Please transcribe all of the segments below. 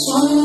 Some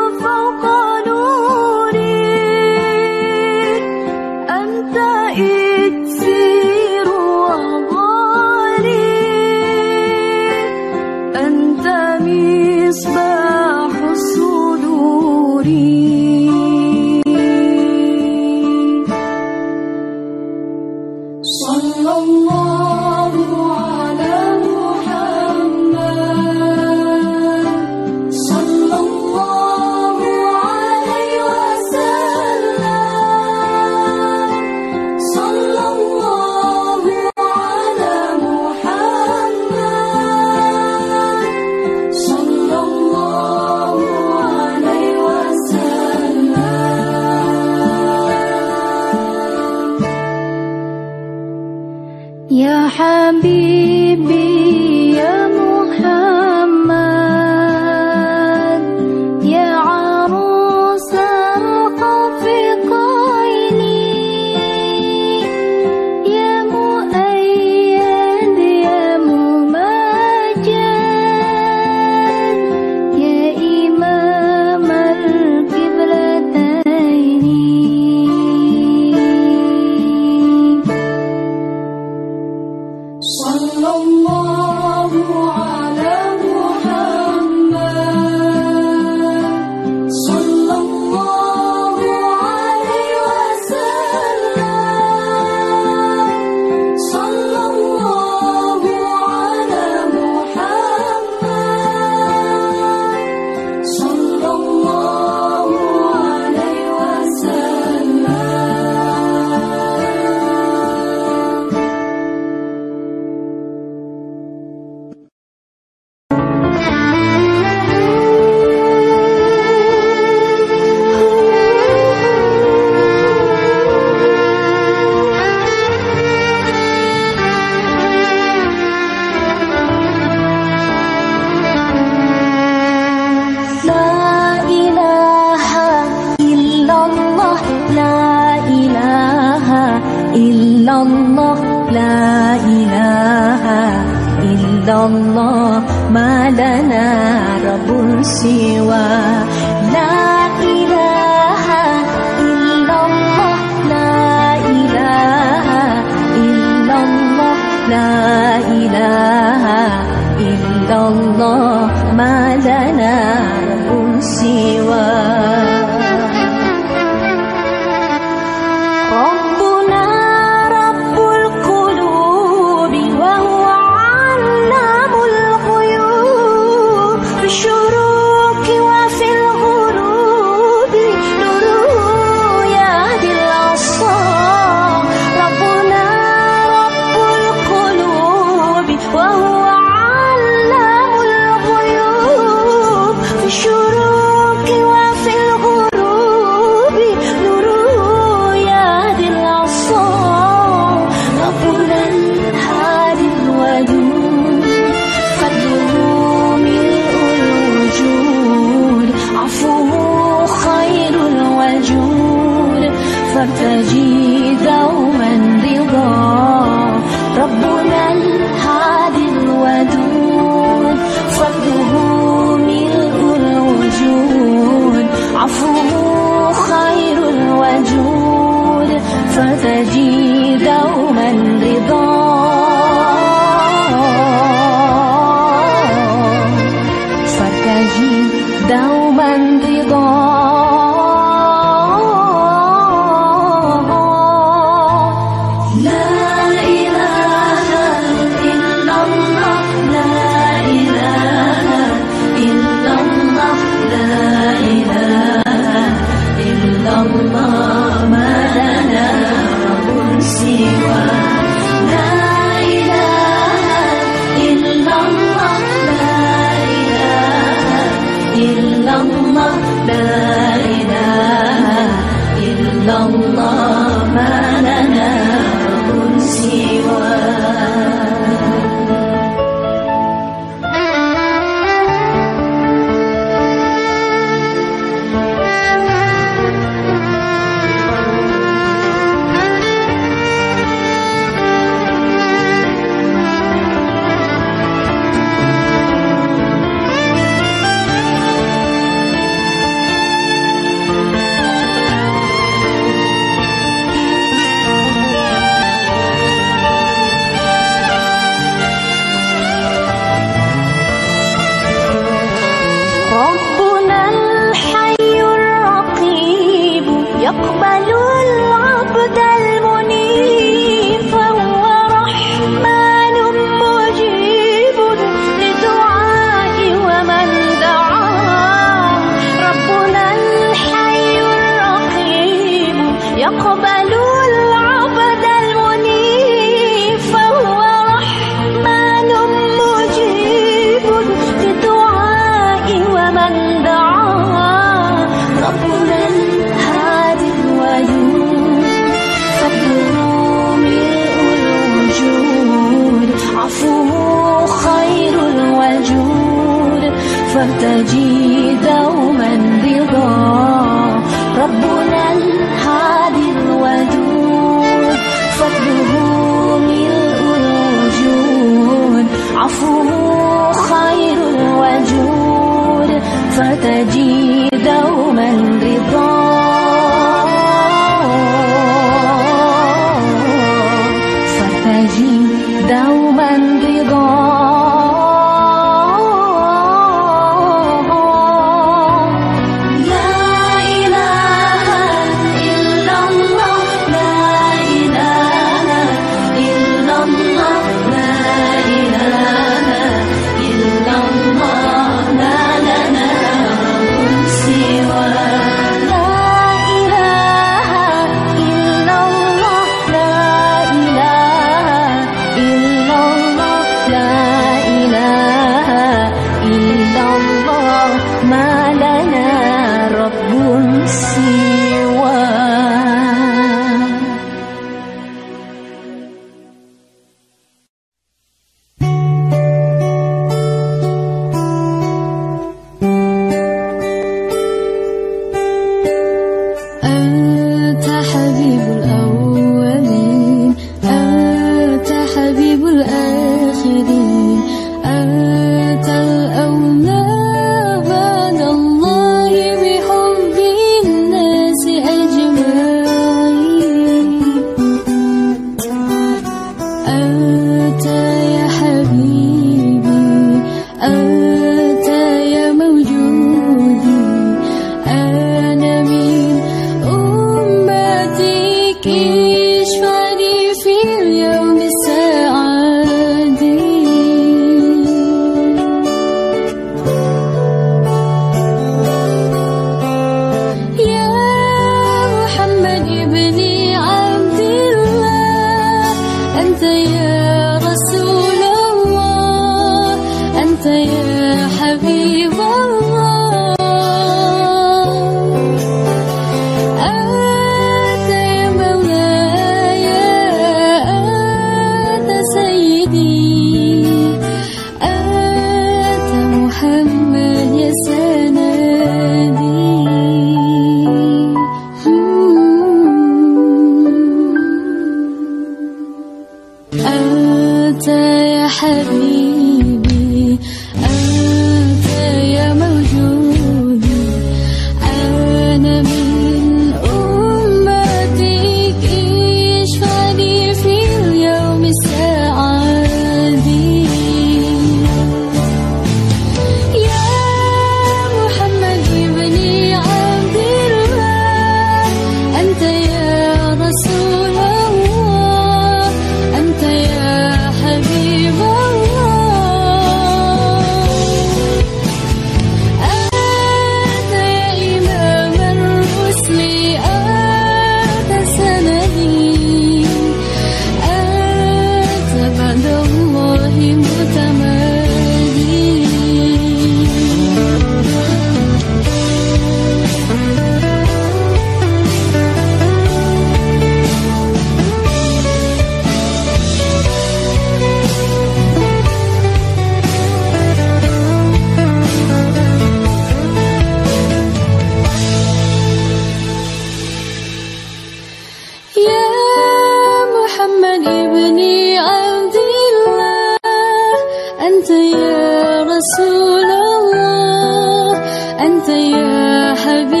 أنت يا رسول الله أنت يا حبيبي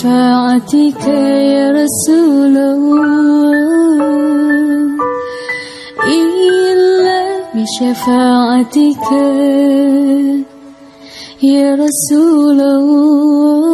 شفاعتك يا رسول الله. إلا بشفاعتك يا رسول الله.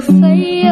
في كفي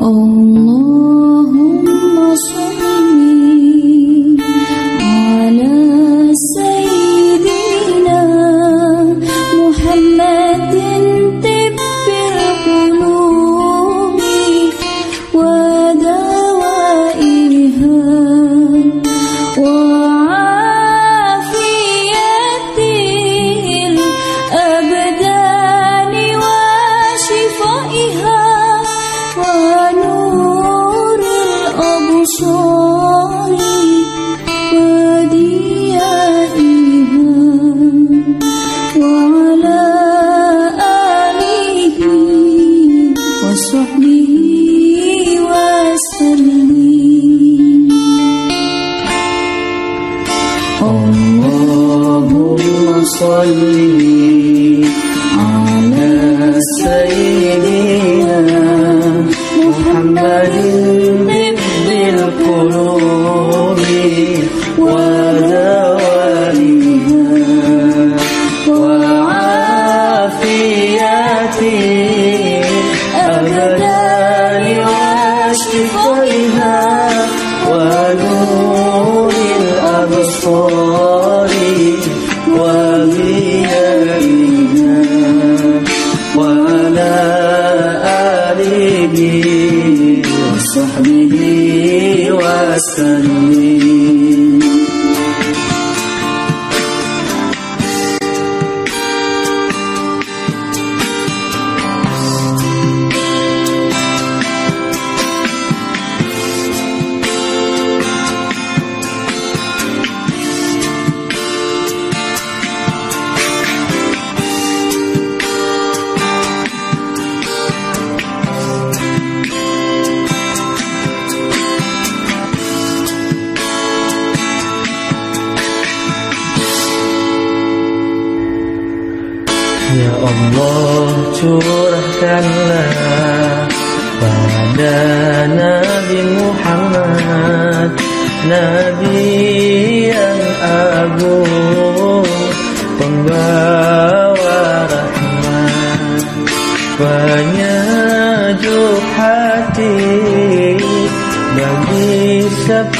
Om Nabi yang agung Pembawa rahmat Penyejuk hati Bagi siapa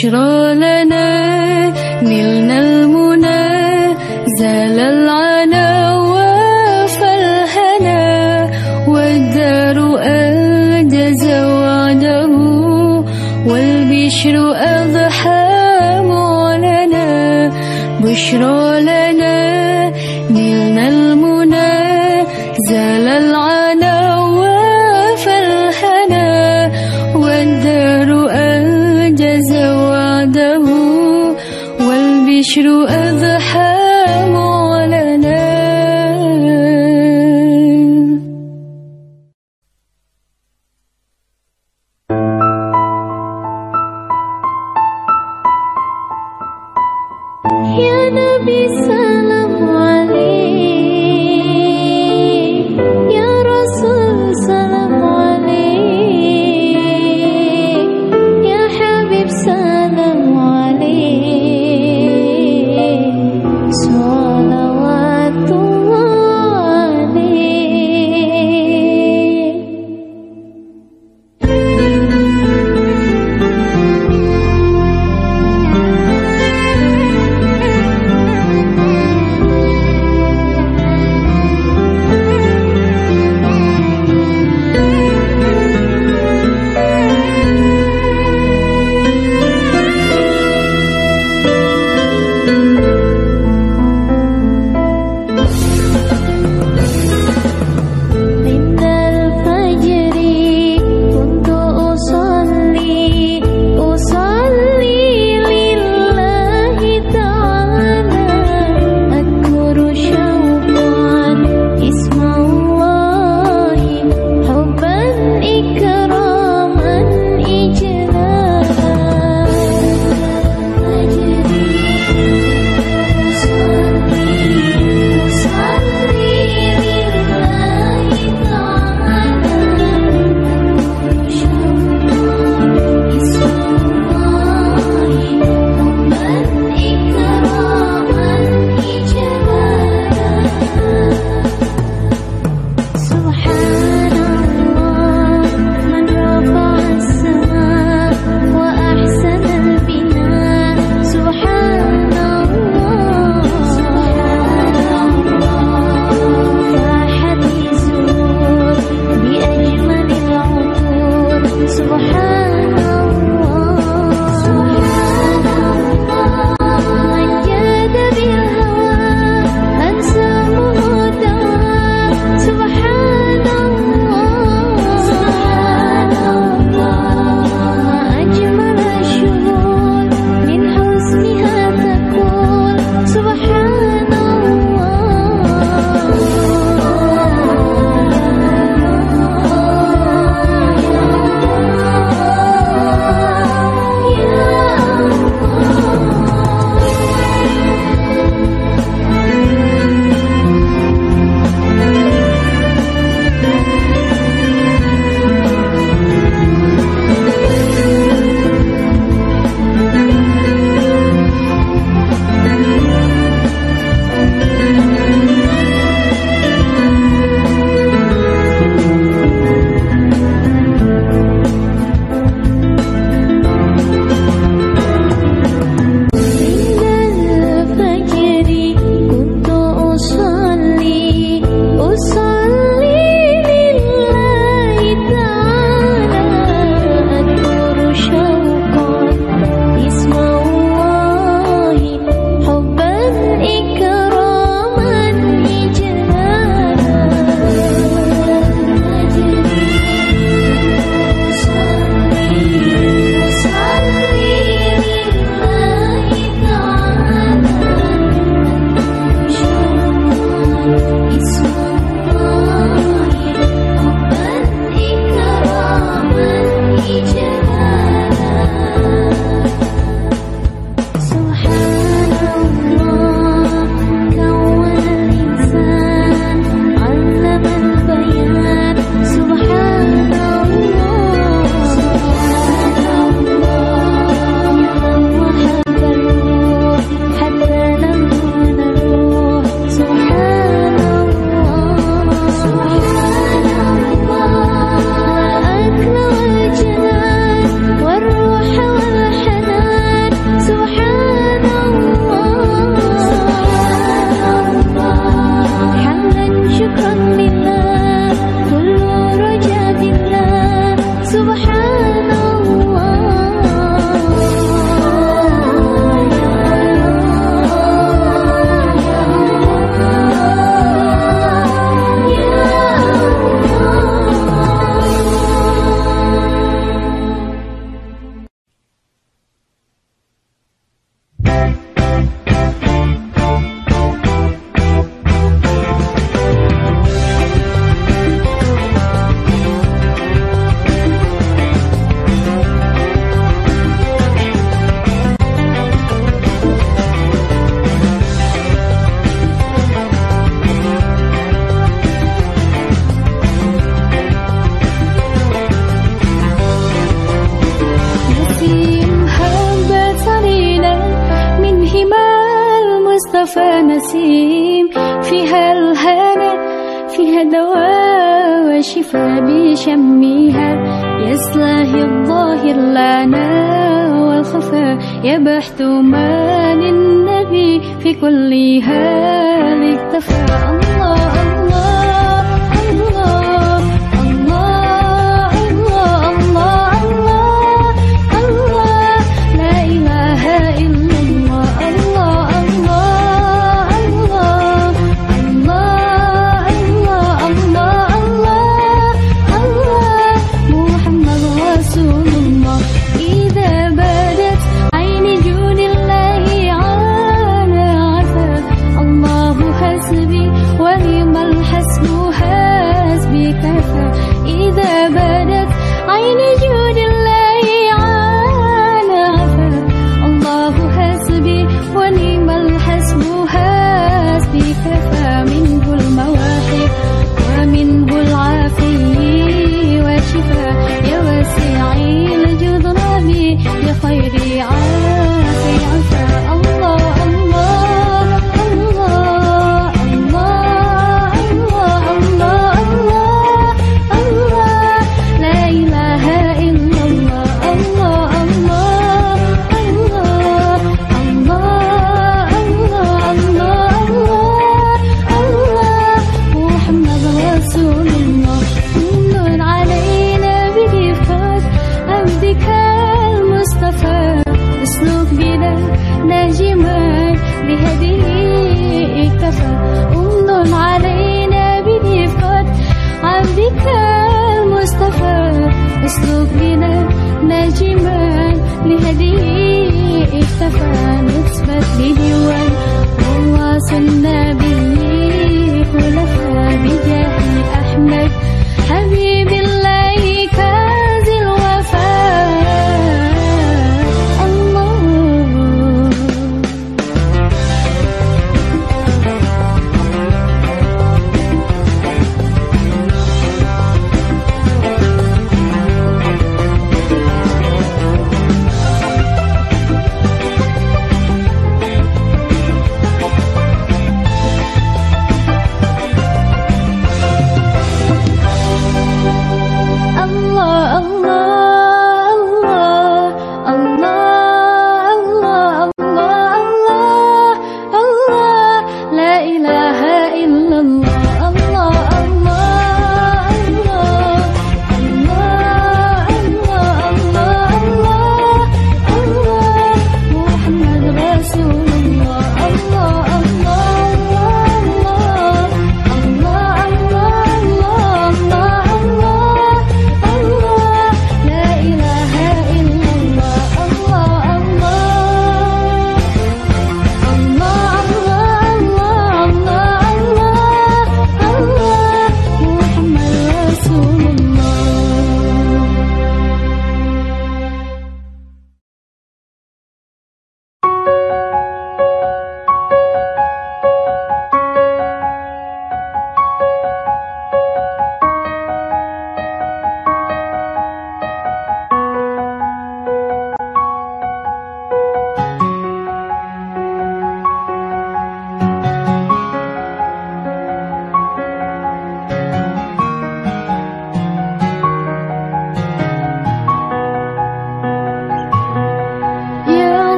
چرا शुरू